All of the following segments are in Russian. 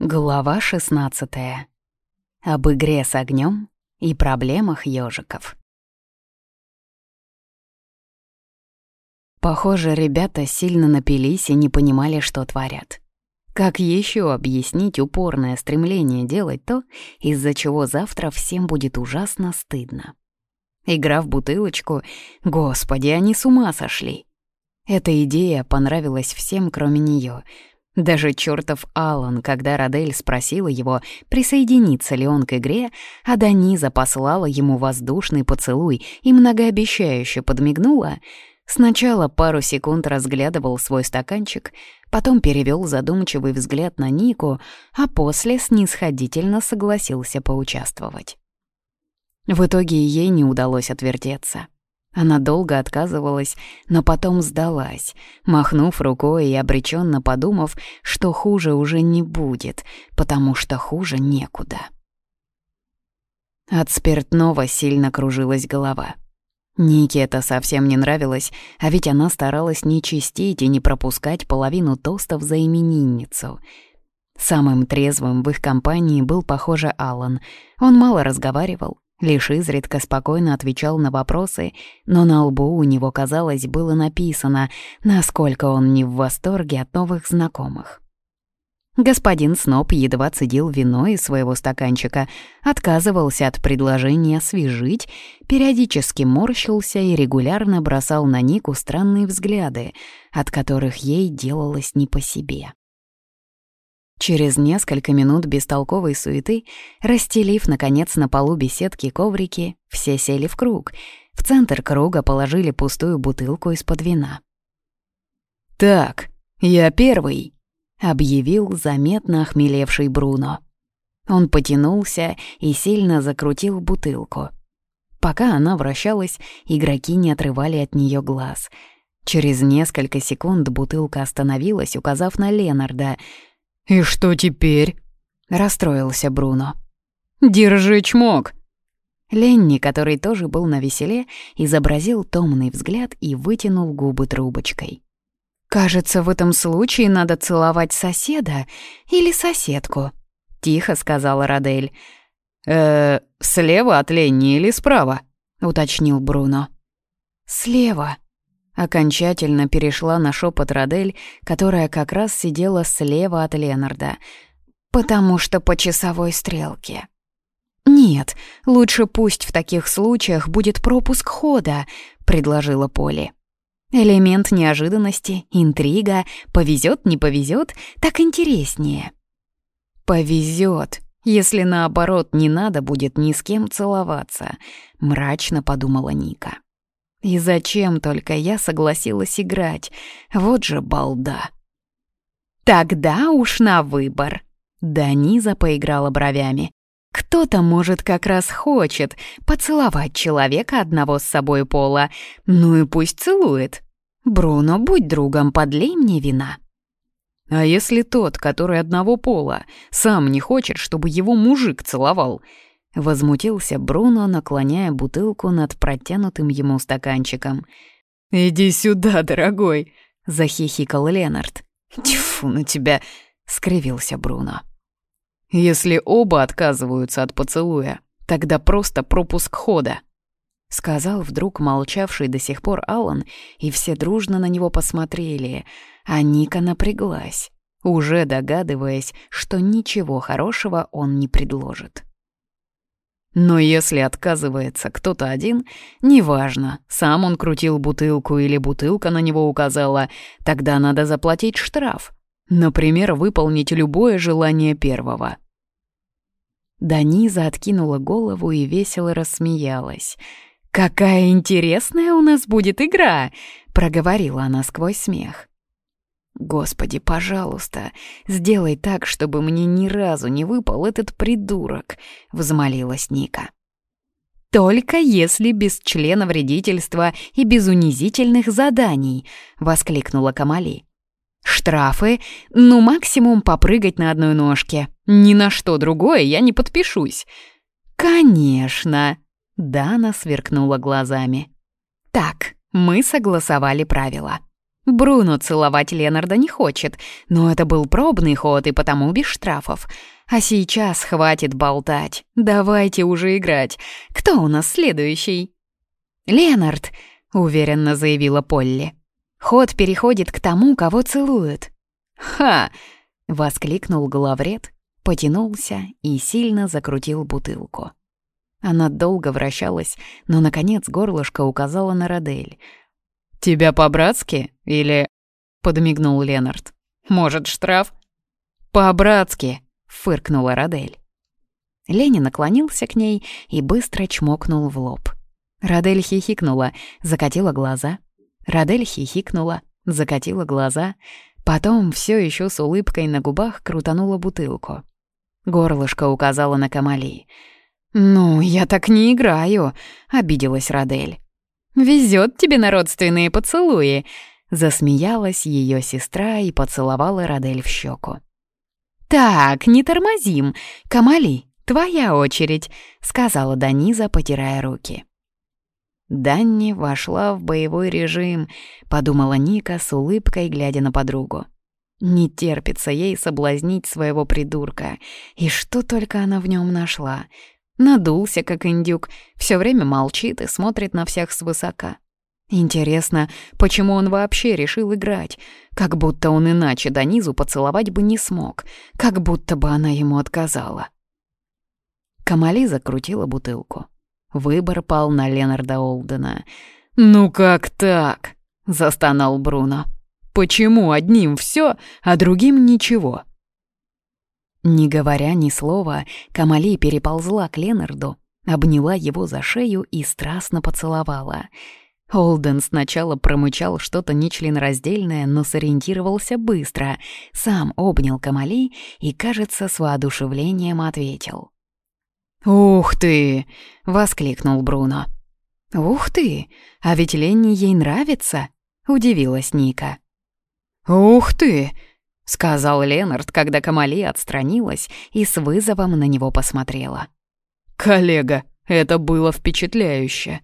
Глава 16. Об игре с огнем и проблемах ежиков. Похоже, ребята сильно напились и не понимали, что творят. Как еще объяснить упорное стремление делать то, из-за чего завтра всем будет ужасно стыдно? Игра в бутылочку, господи, они с ума сошли. Эта идея понравилась всем, кроме нее — даже чертов Алан, когда Радель спросила его, присоединится ли он к игре, а Даниза послала ему воздушный поцелуй и многообещающе подмигнула, сначала пару секунд разглядывал свой стаканчик, потом перевел задумчивый взгляд на Нику, а после снисходительно согласился поучаствовать. В итоге ей не удалось отвертеться. Она долго отказывалась, но потом сдалась, махнув рукой и обреченно подумав, что хуже уже не будет, потому что хуже некуда. От спиртного сильно кружилась голова. Нике это совсем не нравилось, а ведь она старалась не чистить и не пропускать половину тостов за именинницу. Самым трезвым в их компании был, похоже, Алан. Он мало разговаривал, Лишь изредка спокойно отвечал на вопросы, но на лбу у него, казалось, было написано, насколько он не в восторге от новых знакомых. Господин Сноп едва цедил вино из своего стаканчика, отказывался от предложения освежить, периодически морщился и регулярно бросал на Нику странные взгляды, от которых ей делалось не по себе. Через несколько минут бестолковой суеты, расстелив, наконец, на полу беседки коврики, все сели в круг. В центр круга положили пустую бутылку из-под вина. «Так, я первый», — объявил заметно охмелевший Бруно. Он потянулся и сильно закрутил бутылку. Пока она вращалась, игроки не отрывали от нее глаз. Через несколько секунд бутылка остановилась, указав на Ленарда — «И что теперь?» — расстроился Бруно. «Держи чмок!» Ленни, который тоже был на веселе, изобразил томный взгляд и вытянул губы трубочкой. «Кажется, в этом случае надо целовать соседа или соседку», — тихо сказала Радель. «Э, слева от Ленни или справа?» — уточнил Бруно. «Слева», Окончательно перешла на шепот Радель, которая как раз сидела слева от Ленарда. «Потому что по часовой стрелке». «Нет, лучше пусть в таких случаях будет пропуск хода», — предложила Поли. «Элемент неожиданности, интрига, повезет, не повезет, так интереснее». «Повезет, если наоборот не надо будет ни с кем целоваться», — мрачно подумала Ника. И зачем только я согласилась играть? Вот же балда. Тогда уж на выбор. Даниза поиграла бровями. Кто-то, может, как раз хочет поцеловать человека одного с собой пола. Ну и пусть целует. Бруно, будь другом, подлей мне вина. А если тот, который одного пола, сам не хочет, чтобы его мужик целовал — Возмутился Бруно, наклоняя бутылку над протянутым ему стаканчиком. «Иди сюда, дорогой!» — захихикал Ленард. «Тьфу на тебя!» — скривился Бруно. «Если оба отказываются от поцелуя, тогда просто пропуск хода», — сказал вдруг молчавший до сих пор Алан, и все дружно на него посмотрели, а Ника напряглась, уже догадываясь, что ничего хорошего он не предложит. Но если отказывается кто-то один, неважно, сам он крутил бутылку или бутылка на него указала, тогда надо заплатить штраф. Например, выполнить любое желание первого. Даниза откинула голову и весело рассмеялась. «Какая интересная у нас будет игра!» — проговорила она сквозь смех. «Господи, пожалуйста, сделай так, чтобы мне ни разу не выпал этот придурок», — взмолилась Ника. «Только если без члена вредительства и без унизительных заданий», — воскликнула Камали. «Штрафы? Ну, максимум попрыгать на одной ножке. Ни на что другое я не подпишусь». «Конечно!» — Дана сверкнула глазами. «Так, мы согласовали правила». Бруно целовать Ленарда не хочет, но это был пробный ход и потому без штрафов. А сейчас хватит болтать, давайте уже играть. Кто у нас следующий? «Ленард», — уверенно заявила Полли. «Ход переходит к тому, кого целуют». «Ха!» — воскликнул главред, потянулся и сильно закрутил бутылку. Она долго вращалась, но, наконец, горлышко указала на Родель — «Тебя по-братски или...» — подмигнул Ленард. «Может, штраф?» «По-братски!» — фыркнула Радель. Леня наклонился к ней и быстро чмокнул в лоб. Радель хихикнула, закатила глаза. Радель хихикнула, закатила глаза. Потом все еще с улыбкой на губах крутанула бутылку. Горлышко указала на Камали. «Ну, я так не играю», — обиделась Радель. Везет тебе на родственные поцелуи!» Засмеялась ее сестра и поцеловала Радель в щеку. «Так, не тормозим. Камали, твоя очередь», — сказала Даниза, потирая руки. Данни вошла в боевой режим, подумала Ника с улыбкой, глядя на подругу. Не терпится ей соблазнить своего придурка. И что только она в нем нашла. Надулся, как индюк, все время молчит и смотрит на всех свысока. Интересно, почему он вообще решил играть? Как будто он иначе до низу поцеловать бы не смог, как будто бы она ему отказала. Камали закрутила бутылку. Выбор пал на Ленарда Олдена. «Ну как так?» — застонал Бруно. «Почему одним все, а другим ничего?» Не говоря ни слова, Камали переползла к Ленарду, обняла его за шею и страстно поцеловала. Олден сначала промычал что-то нечленораздельное, но сориентировался быстро, сам обнял Камали и, кажется, с воодушевлением ответил. «Ух ты!» — воскликнул Бруно. «Ух ты! А ведь Ленни ей нравится!» — удивилась Ника. «Ух ты!» — сказал Ленард, когда Камали отстранилась и с вызовом на него посмотрела. «Коллега, это было впечатляюще!»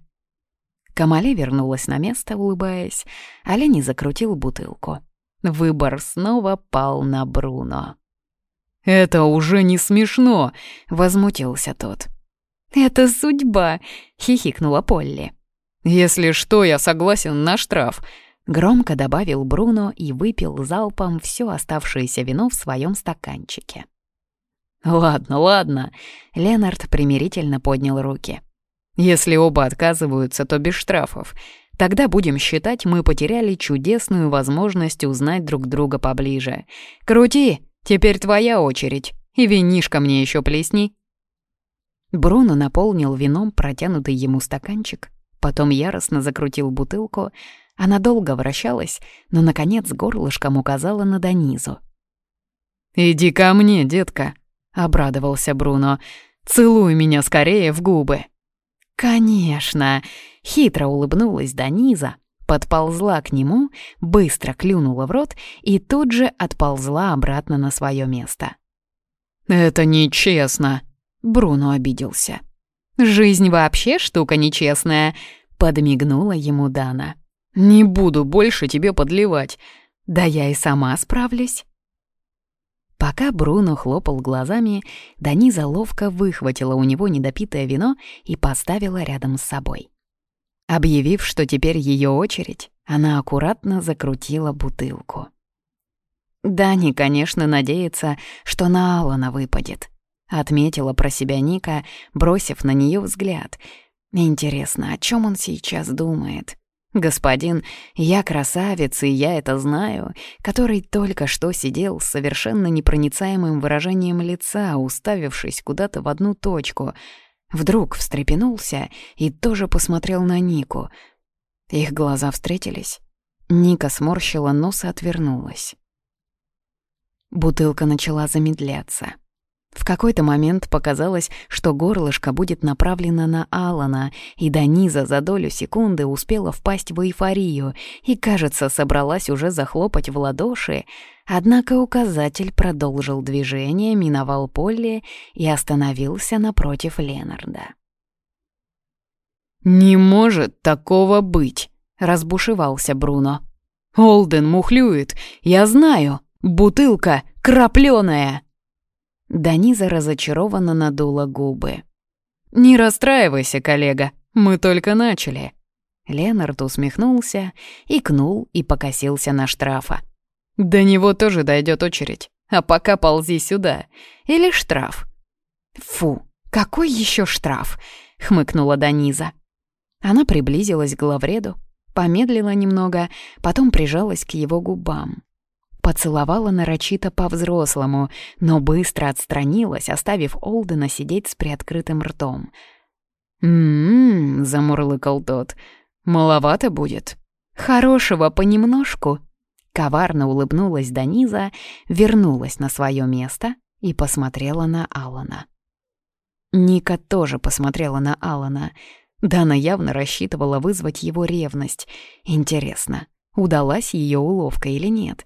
Камали вернулась на место, улыбаясь, а Лени закрутил бутылку. Выбор снова пал на Бруно. «Это уже не смешно!» — возмутился тот. «Это судьба!» — хихикнула Полли. «Если что, я согласен на штраф», Громко добавил Бруно и выпил залпом все оставшееся вино в своем стаканчике. «Ладно, ладно», — Ленард примирительно поднял руки. «Если оба отказываются, то без штрафов. Тогда будем считать, мы потеряли чудесную возможность узнать друг друга поближе. Крути, теперь твоя очередь, и винишко мне еще плесни». Бруно наполнил вином протянутый ему стаканчик, потом яростно закрутил бутылку, она долго вращалась, но, наконец, горлышком указала на Данизу. «Иди ко мне, детка», — обрадовался Бруно. «Целуй меня скорее в губы». «Конечно!» — хитро улыбнулась Даниза, подползла к нему, быстро клюнула в рот и тут же отползла обратно на свое место. «Это нечестно!» — Бруно обиделся. «Жизнь вообще штука нечестная!» — подмигнула ему Дана. «Не буду больше тебе подливать. Да я и сама справлюсь». Пока Бруно хлопал глазами, Даниза ловко выхватила у него недопитое вино и поставила рядом с собой. Объявив, что теперь ее очередь, она аккуратно закрутила бутылку. Дани, конечно, надеется, что на Алана выпадет. Отметила про себя Ника, бросив на нее взгляд. Интересно, о чем он сейчас думает? Господин, я красавец, и я это знаю, который только что сидел с совершенно непроницаемым выражением лица, уставившись куда-то в одну точку, вдруг встрепенулся и тоже посмотрел на Нику. Их глаза встретились. Ника сморщила нос и отвернулась. Бутылка начала замедляться. В какой-то момент показалось, что горлышко будет направлено на Алана, и Даниза за долю секунды успела впасть в эйфорию и, кажется, собралась уже захлопать в ладоши, однако указатель продолжил движение, миновал поле и остановился напротив Ленарда. «Не может такого быть!» — разбушевался Бруно. Олден мухлюет, я знаю, бутылка краплёная. Даниза разочарованно надула губы. «Не расстраивайся, коллега, мы только начали». Ленард усмехнулся, икнул и покосился на штрафа. «До него тоже дойдет очередь, а пока ползи сюда. Или штраф». «Фу, какой еще штраф?» — хмыкнула Даниза. Она приблизилась к главреду, помедлила немного, потом прижалась к его губам. Поцеловала нарочито по-взрослому, но быстро отстранилась, оставив Олдена сидеть с приоткрытым ртом. «М-м-м», замурлыкал тот, — «маловато будет». «Хорошего понемножку». Коварно улыбнулась Даниза, вернулась на свое место и посмотрела на Алана. Ника тоже посмотрела на Алана — Дана явно рассчитывала вызвать его ревность. Интересно, удалась ее уловка или нет?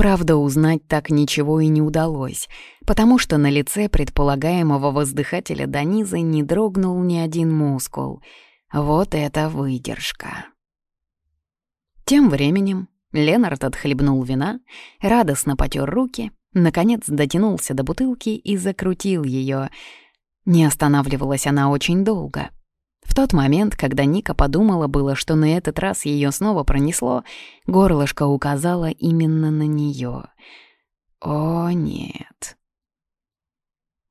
Правда, узнать так ничего и не удалось, потому что на лице предполагаемого воздыхателя Данизы не дрогнул ни один мускул. Вот это выдержка. Тем временем Ленард отхлебнул вина, радостно потер руки, наконец дотянулся до бутылки и закрутил ее. Не останавливалась она очень долго — в тот момент, когда Ника подумала было, что на этот раз ее снова пронесло, горлышко указало именно на нее. О, нет.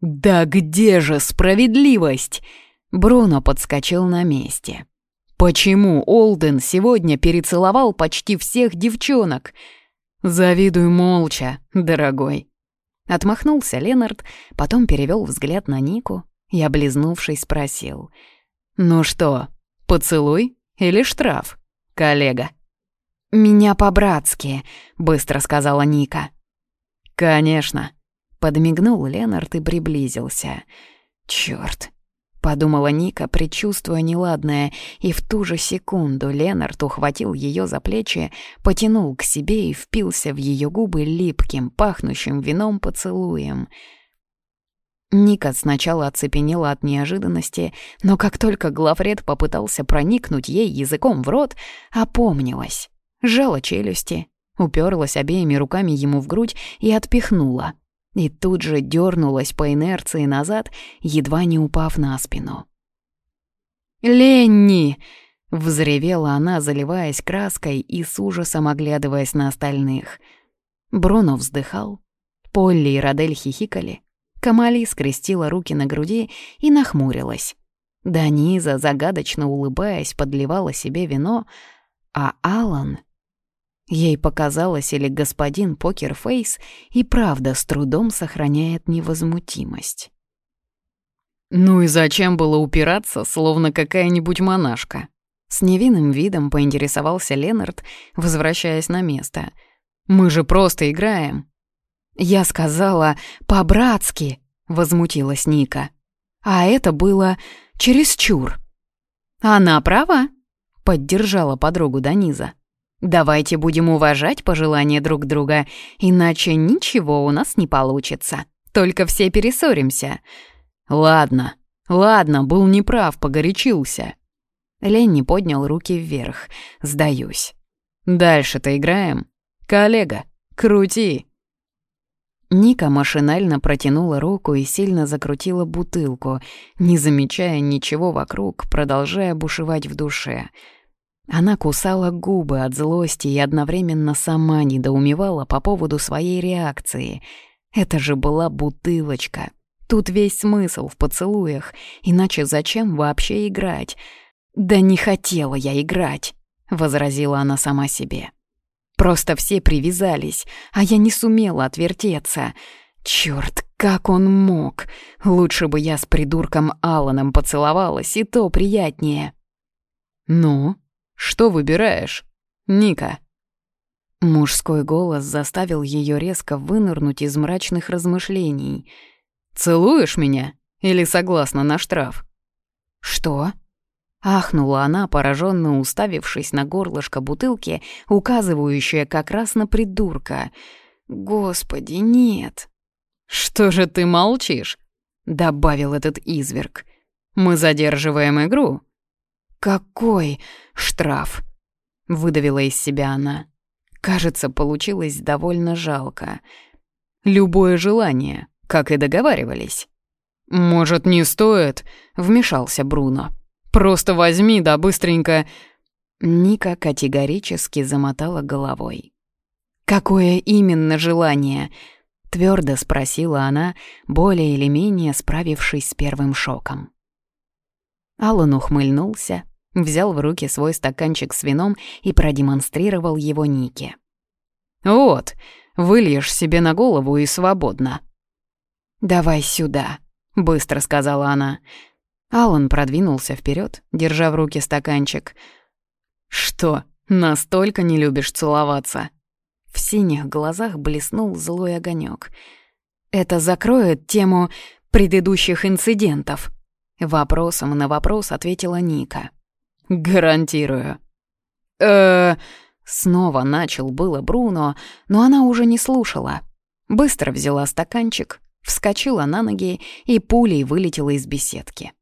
«Да где же справедливость?» Бруно подскочил на месте. «Почему Олден сегодня перецеловал почти всех девчонок?» «Завидуй молча, дорогой». Отмахнулся Ленард, потом перевел взгляд на Нику и, облизнувшись, спросил — «Ну что, поцелуй или штраф, коллега?» «Меня по-братски», — быстро сказала Ника. «Конечно», — подмигнул Ленард и приблизился. «Чёрт», — подумала Ника, предчувствуя неладное, и в ту же секунду Ленард ухватил ее за плечи, потянул к себе и впился в ее губы липким, пахнущим вином поцелуем — Ника сначала оцепенела от неожиданности, но как только главред попытался проникнуть ей языком в рот, опомнилась, сжала челюсти, уперлась обеими руками ему в грудь и отпихнула. И тут же дернулась по инерции назад, едва не упав на спину. «Ленни!» — взревела она, заливаясь краской и с ужасом оглядываясь на остальных. Бруно вздыхал. Полли и Родель хихикали. Камали скрестила руки на груди и нахмурилась. Даниза, загадочно улыбаясь, подливала себе вино, а Алан... Ей показалось, или господин Покерфейс и правда с трудом сохраняет невозмутимость. «Ну и зачем было упираться, словно какая-нибудь монашка?» С невинным видом поинтересовался Ленард, возвращаясь на место. «Мы же просто играем. «Я сказала по-братски», — возмутилась Ника. «А это было чересчур». «Она права», — поддержала подругу Даниза. «Давайте будем уважать пожелания друг друга, иначе ничего у нас не получится. Только все перессоримся». «Ладно, ладно, был неправ, погорячился». Ленни поднял руки вверх. «Сдаюсь. Дальше-то играем. Коллега, крути!» Ника машинально протянула руку и сильно закрутила бутылку, не замечая ничего вокруг, продолжая бушевать в душе. Она кусала губы от злости и одновременно сама недоумевала по поводу своей реакции. Это же была бутылочка. Тут весь смысл в поцелуях, иначе зачем вообще играть? «Да не хотела я играть», — возразила она сама себе. Просто все привязались, а я не сумела отвертеться. Чёрт, как он мог? Лучше бы я с придурком Аланом поцеловалась, и то приятнее. «Ну, что выбираешь, Ника?» Мужской голос заставил ее резко вынырнуть из мрачных размышлений. «Целуешь меня или согласна на штраф?» «Что?» Ахнула она, пораженно уставившись на горлышко бутылки, указывающее как раз на придурка. «Господи, нет!» «Что же ты молчишь?» — добавил этот изверг. «Мы задерживаем игру». «Какой штраф?» — выдавила из себя она. Кажется, получилось довольно жалко. Любое желание, как и договаривались. «Может, не стоит?» — вмешался Бруно. «Просто возьми да быстренько...» Ника категорически замотала головой. «Какое именно желание?» — твердо спросила она, более или менее справившись с первым шоком. Аллан ухмыльнулся, взял в руки свой стаканчик с вином и продемонстрировал его Нике. «Вот, выльешь себе на голову и свободно». «Давай сюда», — быстро сказала она. Алан продвинулся вперед, держа в руки стаканчик. «Что, настолько не любишь целоваться?» В синих глазах блеснул злой огонек. «Это закроет тему предыдущих инцидентов?» Вопросом на вопрос ответила Ника. «Гарантирую». э Снова начал было Бруно, но она уже не слушала. Быстро взяла стаканчик, вскочила на ноги и пулей вылетела из беседки.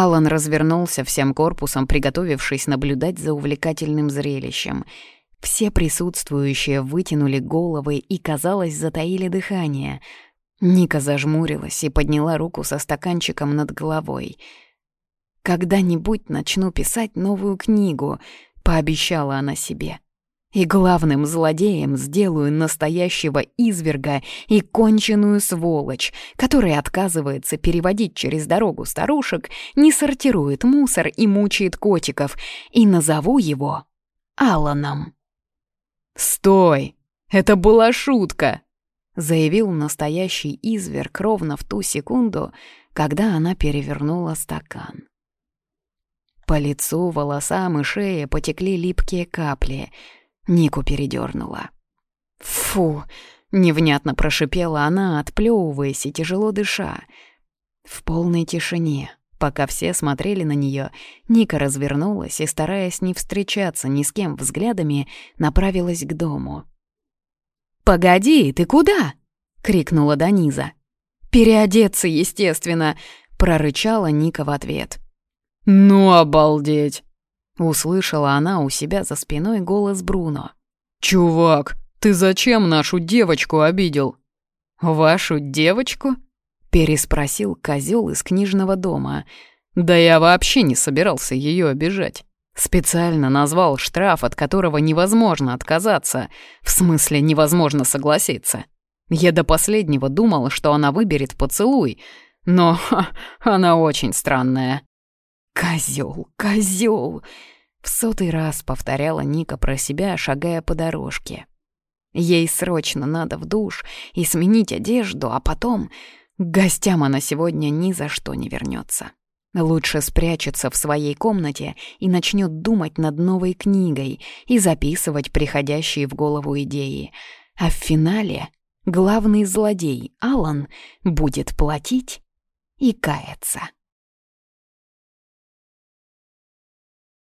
Алан развернулся всем корпусом, приготовившись наблюдать за увлекательным зрелищем. Все присутствующие вытянули головы и, казалось, затаили дыхание. Ника зажмурилась и подняла руку со стаканчиком над головой. «Когда-нибудь начну писать новую книгу», — пообещала она себе. И главным злодеем сделаю настоящего изверга и конченую сволочь, которая отказывается переводить через дорогу старушек, не сортирует мусор и мучает котиков, и назову его Аланом. «Стой! Это была шутка!» — заявил настоящий изверг ровно в ту секунду, когда она перевернула стакан. По лицу, волосам и шее потекли липкие капли — Нику передернула. «Фу!» — невнятно прошипела она, отплёвываясь и тяжело дыша. В полной тишине, пока все смотрели на нее, Ника развернулась и, стараясь не встречаться ни с кем взглядами, направилась к дому. «Погоди, ты куда?» — крикнула Даниза. «Переодеться, естественно!» — прорычала Ника в ответ. «Ну, обалдеть!» Услышала она у себя за спиной голос Бруно. «Чувак, ты зачем нашу девочку обидел?» «Вашу девочку?» — переспросил козел из книжного дома. «Да я вообще не собирался ее обижать. Специально назвал штраф, от которого невозможно отказаться. В смысле, невозможно согласиться. Я до последнего думал, что она выберет поцелуй, но ха, она очень странная. «Козёл, козёл!» — в сотый раз повторяла Ника про себя, шагая по дорожке. Ей срочно надо в душ и сменить одежду, а потом... К гостям она сегодня ни за что не вернется. Лучше спрячется в своей комнате и начнет думать над новой книгой и записывать приходящие в голову идеи. А в финале главный злодей Алан будет платить и каяться.